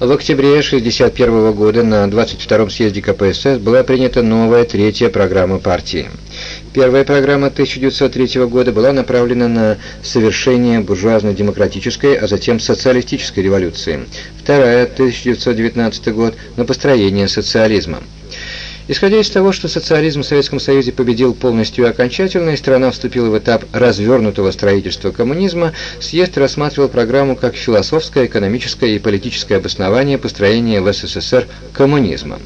В октябре 1961 года на 22-м съезде КПСС была принята новая третья программа партии. Первая программа 1903 года была направлена на совершение буржуазно-демократической, а затем социалистической революции. Вторая, 1919 год, на построение социализма. Исходя из того, что социализм в Советском Союзе победил полностью и окончательно, и страна вступила в этап развернутого строительства коммунизма, съезд рассматривал программу как философское, экономическое и политическое обоснование построения в СССР коммунизма.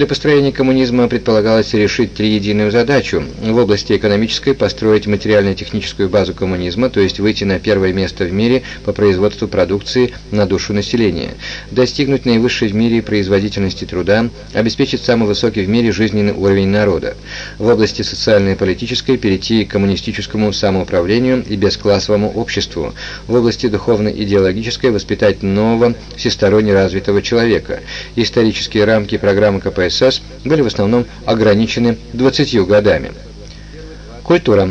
Для построения коммунизма предполагалось решить три единую задачу. В области экономической построить материально-техническую базу коммунизма, то есть выйти на первое место в мире по производству продукции на душу населения, достигнуть наивысшей в мире производительности труда, обеспечить самый высокий в мире жизненный уровень народа. В области социальной и политической перейти к коммунистическому самоуправлению и бесклассовому обществу. В области духовно-идеологической воспитать нового, всесторонне развитого человека. Исторические рамки программы КП КПСС были в основном ограничены 20 годами. Культура.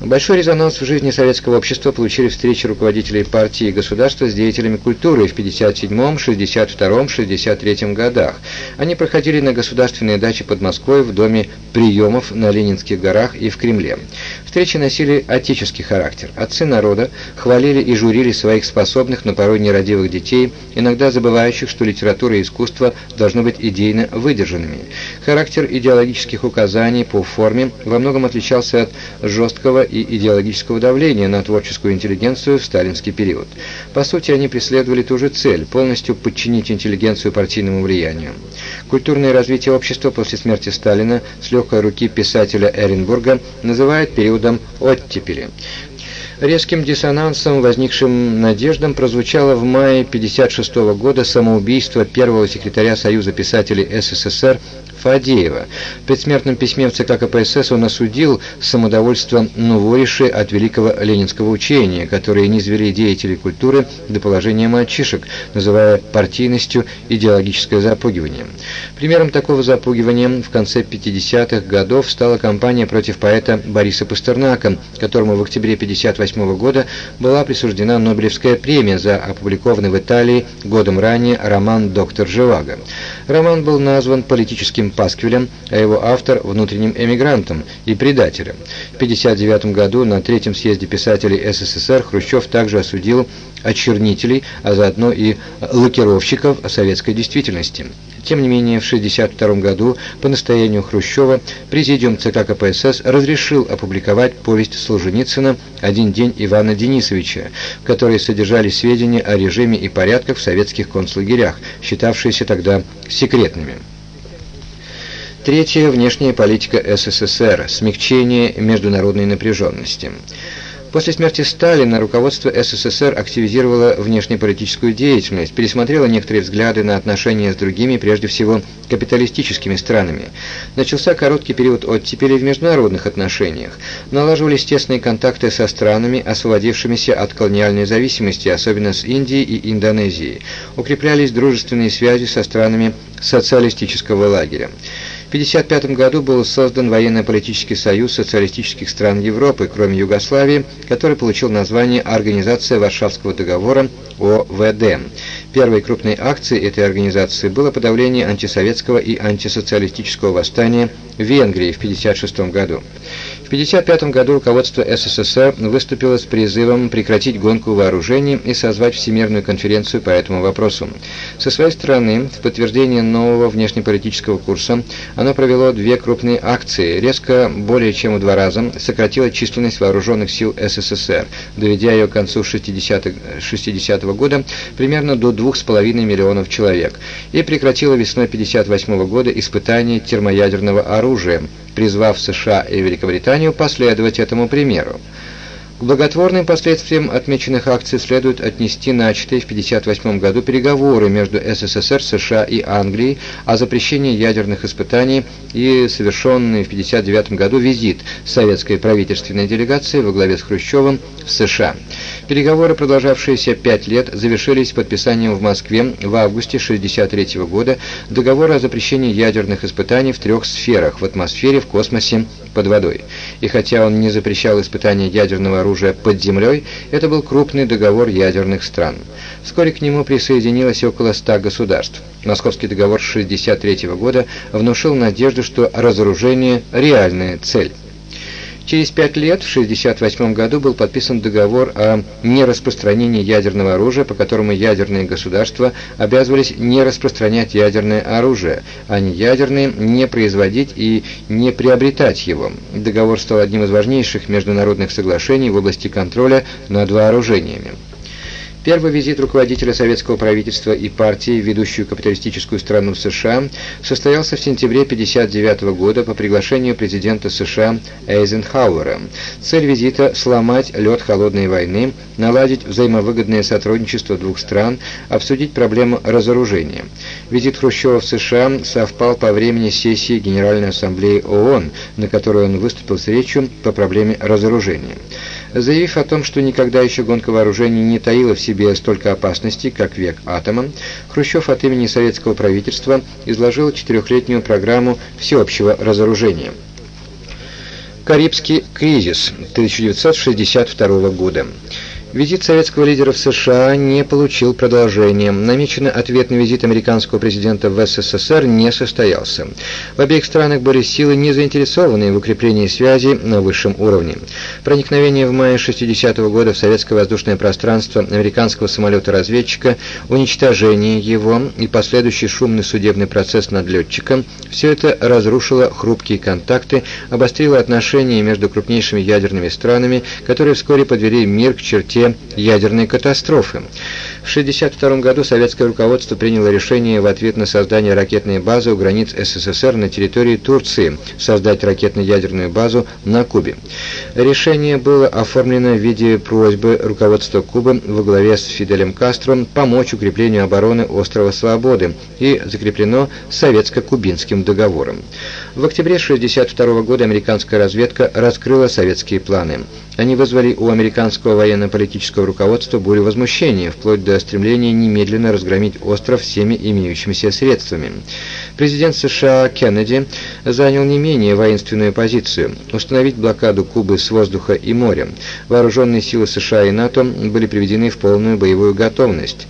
Большой резонанс в жизни советского общества получили встречи руководителей партии и государства с деятелями культуры в 57, 62, 63 годах. Они проходили на государственной даче под Москвой в доме приемов на Ленинских горах и в Кремле. Встречи носили отеческий характер. Отцы народа хвалили и журили своих способных, но порой нерадивых детей, иногда забывающих, что литература и искусство должны быть идейно выдержанными. Характер идеологических указаний по форме во многом отличался от жесткого и идеологического давления на творческую интеллигенцию в сталинский период. По сути, они преследовали ту же цель – полностью подчинить интеллигенцию партийному влиянию. Культурное развитие общества после смерти Сталина с легкой руки писателя Эренбурга называют периодом оттепели. Резким диссонансом, возникшим надеждам, прозвучало в мае 1956 года самоубийство первого секретаря Союза писателей СССР Фадеева. В предсмертном письме в ЦК КПСС он осудил самодовольство Новориши от великого ленинского учения, которые низвели деятелей культуры до положения мальчишек, называя партийностью идеологическое запугивание. Примером такого запугивания в конце 50-х годов стала кампания против поэта Бориса Пастернака, которому в октябре 1958 года была присуждена Нобелевская премия за опубликованный в Италии годом ранее роман «Доктор Живаго». Роман был назван политическим политическим пасквилем, а его автор – внутренним эмигрантом и предателем. В 1959 году на Третьем съезде писателей СССР Хрущев также осудил очернителей, а заодно и лакировщиков советской действительности. Тем не менее, в 1962 году по настоянию Хрущева Президиум ЦК КПСС разрешил опубликовать повесть Солженицына «Один день Ивана Денисовича», в которой содержались сведения о режиме и порядках в советских концлагерях, считавшиеся тогда секретными. Третья – внешняя политика СССР, смягчение международной напряженности. После смерти Сталина руководство СССР активизировало внешнеполитическую деятельность, пересмотрело некоторые взгляды на отношения с другими, прежде всего капиталистическими странами. Начался короткий период оттепели в международных отношениях. Налаживались тесные контакты со странами, освободившимися от колониальной зависимости, особенно с Индией и Индонезией. Укреплялись дружественные связи со странами социалистического лагеря. В 1955 году был создан военно-политический союз социалистических стран Европы, кроме Югославии, который получил название Организация Варшавского договора ОВД. Первой крупной акцией этой организации было подавление антисоветского и антисоциалистического восстания в Венгрии в 1956 году. В 1955 году руководство СССР выступило с призывом прекратить гонку вооружений и созвать Всемирную конференцию по этому вопросу. Со своей стороны, в подтверждение нового внешнеполитического курса, оно провело две крупные акции, резко более чем в два раза сократило численность вооруженных сил СССР, доведя ее к концу 60-го 60 -го года примерно до 2,5 миллионов человек, и прекратило весной 1958 года испытания термоядерного оружия, призвав США и Великобританию последовать этому примеру. К благотворным последствиям отмеченных акций следует отнести начатые в 1958 году переговоры между СССР, США и Англией о запрещении ядерных испытаний и совершенный в 1959 году визит советской правительственной делегации во главе с Хрущевым в США. Переговоры, продолжавшиеся пять лет, завершились подписанием в Москве в августе 1963 года договора о запрещении ядерных испытаний в трех сферах – в атмосфере, в космосе, под водой. и хотя он не запрещал испытания ядерного оружия под землей, это был крупный договор ядерных стран. Вскоре к нему присоединилось около ста государств. Московский договор 1963 года внушил надежду, что разоружение – реальная цель. Через пять лет, в 1968 году, был подписан договор о нераспространении ядерного оружия, по которому ядерные государства обязывались не распространять ядерное оружие, а не ядерные не производить и не приобретать его. Договор стал одним из важнейших международных соглашений в области контроля над вооружениями. Первый визит руководителя советского правительства и партии ведущую капиталистическую страну США состоялся в сентябре 1959 года по приглашению президента США Эйзенхауэра. Цель визита – сломать лед холодной войны, наладить взаимовыгодное сотрудничество двух стран, обсудить проблему разоружения. Визит Хрущева в США совпал по времени сессии Генеральной Ассамблеи ООН, на которой он выступил с речью по проблеме разоружения. Заявив о том, что никогда еще гонка вооружений не таила в себе столько опасностей, как век атома, Хрущев от имени советского правительства изложил четырехлетнюю программу всеобщего разоружения. Карибский кризис 1962 года. Визит советского лидера в США не получил продолжения. Намеченный ответный визит американского президента в СССР не состоялся. В обеих странах были силы, не заинтересованные в укреплении связи на высшем уровне. Проникновение в мае 60-го года в советское воздушное пространство американского самолета-разведчика, уничтожение его и последующий шумный судебный процесс над летчиком – все это разрушило хрупкие контакты, обострило отношения между крупнейшими ядерными странами, которые вскоре подвели мир к черте черте ядерной катастрофы. В 1962 году советское руководство приняло решение в ответ на создание ракетной базы у границ СССР на территории Турции создать ракетно-ядерную базу на Кубе. Решение было оформлено в виде просьбы руководства Кубы во главе с Фиделем Кастро помочь укреплению обороны острова Свободы и закреплено советско-кубинским договором. В октябре 1962 года американская разведка раскрыла советские планы. Они вызвали у американского военно-политического руководства бурю возмущения, вплоть до стремления немедленно разгромить остров всеми имеющимися средствами. Президент США Кеннеди занял не менее воинственную позицию – установить блокаду Кубы с воздуха и моря. Вооруженные силы США и НАТО были приведены в полную боевую готовность.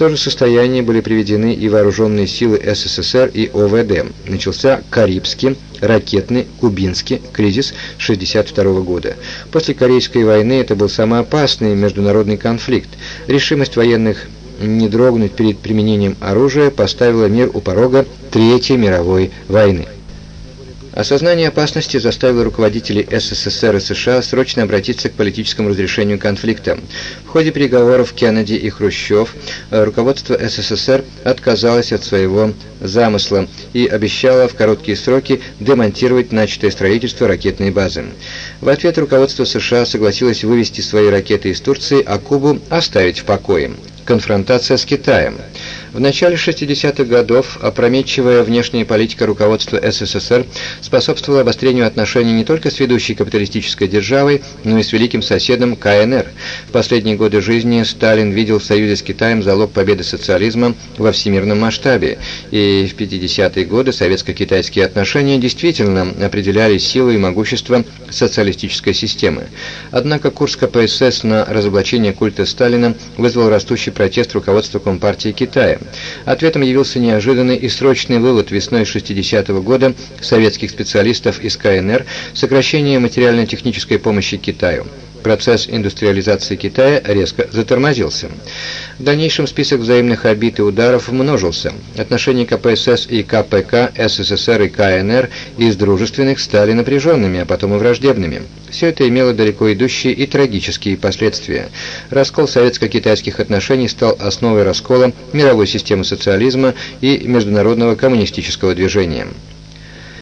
То же состояние были приведены и вооруженные силы СССР и ОВД. Начался Карибский, ракетный, кубинский кризис 1962 года. После Корейской войны это был самый опасный международный конфликт. Решимость военных не дрогнуть перед применением оружия поставила мир у порога Третьей мировой войны. Осознание опасности заставило руководителей СССР и США срочно обратиться к политическому разрешению конфликта. В ходе переговоров Кеннеди и Хрущев э, руководство СССР отказалось от своего замысла и обещало в короткие сроки демонтировать начатое строительство ракетной базы. В ответ руководство США согласилось вывести свои ракеты из Турции, а Кубу оставить в покое. Конфронтация с Китаем. В начале 60-х годов опрометчивая внешняя политика руководства СССР способствовала обострению отношений не только с ведущей капиталистической державой, но и с великим соседом КНР. В последние годы жизни Сталин видел в союзе с Китаем залог победы социализма во всемирном масштабе, и в 50-е годы советско-китайские отношения действительно определяли силу и могущество социалистической системы. Однако курс КПСС на разоблачение культа Сталина вызвал растущий протест руководства Компартии Ответом явился неожиданный и срочный вывод весной 60-го года советских специалистов из КНР сокращение материально-технической помощи Китаю процесс индустриализации Китая резко затормозился. В дальнейшем список взаимных обид и ударов множился. Отношения КПСС и КПК, СССР и КНР из дружественных стали напряженными, а потом и враждебными. Все это имело далеко идущие и трагические последствия. Раскол советско-китайских отношений стал основой раскола мировой системы социализма и международного коммунистического движения.